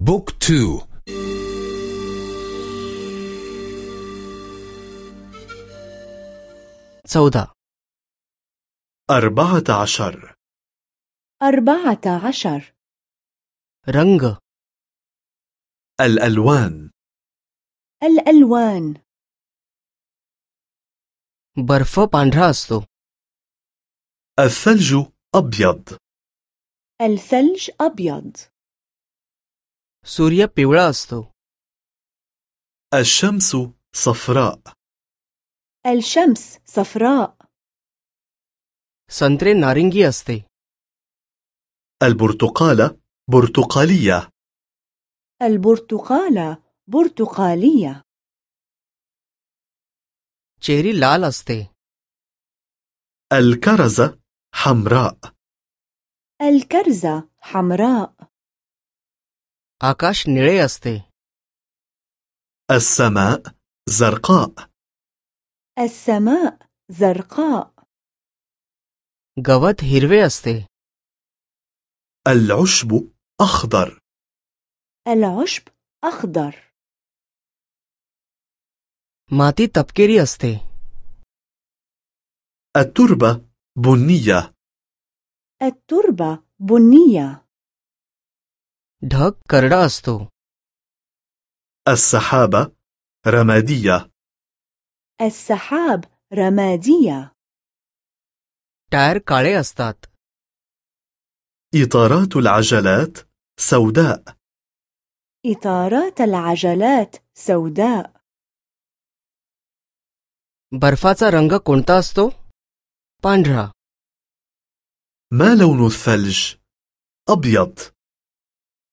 book two. चौदा. أربعة عشر. أربعة عشر. रंग الألوان. الألوان. बर्फ पांढरा असतो الثلج أبيض. الثلج أبيض. सूर्य पिवळा असतो الشمس صفراء الشمس صفراء संत्रे नारिंगी असते البرتقالة برتقالية البرتقالة برتقالية चेरी लाल असते الكرزة حمراء الكرزة حمراء आकाश निळे असते السماء زرقاء السماء زرقاء गवत हिरवे असते العشب أخضر العشب أخضر माती तपकिरी असते التربة بنية التربة بنية ढग करडा असतो السحابة رمادية السحاب رمادية टायर काळे असतात إطارات العجلات سوداء إطارات العجلات سوداء बर्फाचा रंग कोणता असतो पांढरा ما لون الثلج؟ أبيض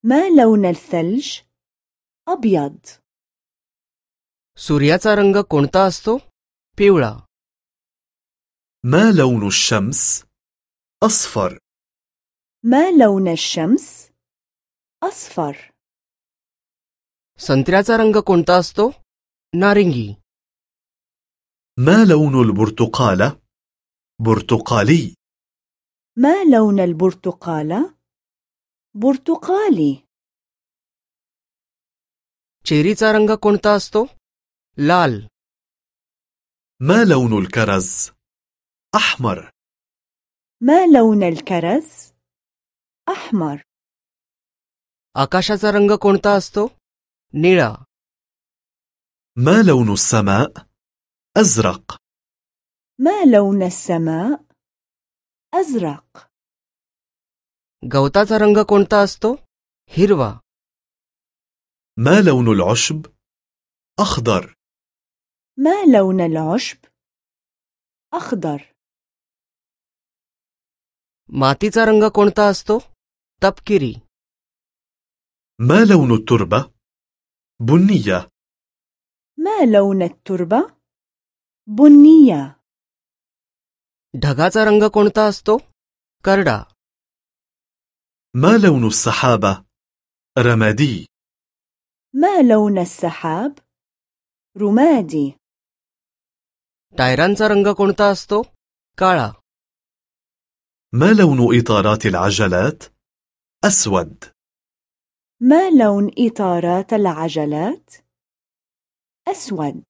ما لون الثلج؟ أبيض सूर्याचा रंग कोणता असतो पिवळा ما لون الشمس؟ أصفر ما لون الشمس؟ أصفر संत्र्याचा रंग कोणता असतो नारिंगी ما لون البرتقالة؟ برتقالي ما لون البرتقالة؟ برتقالي चेरीचा रंग कोणता असतो लाल ما لون الكرز؟ أحمر ما لون الكرز؟ أحمر आकाशाचा रंग कोणता असतो निळा ما لون السماء؟ أزرق ما لون السماء؟ أزرق गवताचा रंग कोणता असतो हिरवा ما لون العشب؟ أخضر ما لون العشب؟ أخضر मातीचा रंग कोणता असतो तपकिरी ما لون التربة؟ بنية ما لون التربة؟ بنية ढगाचा रंग कोणता असतो करडा ما لون السحابة؟ رمادي ما لون السحاب؟ رمادي टायरांचा रंग कोणता असतो काळा ما لون إطارات العجلات؟ أسود ما لون إطارات العجلات؟ أسود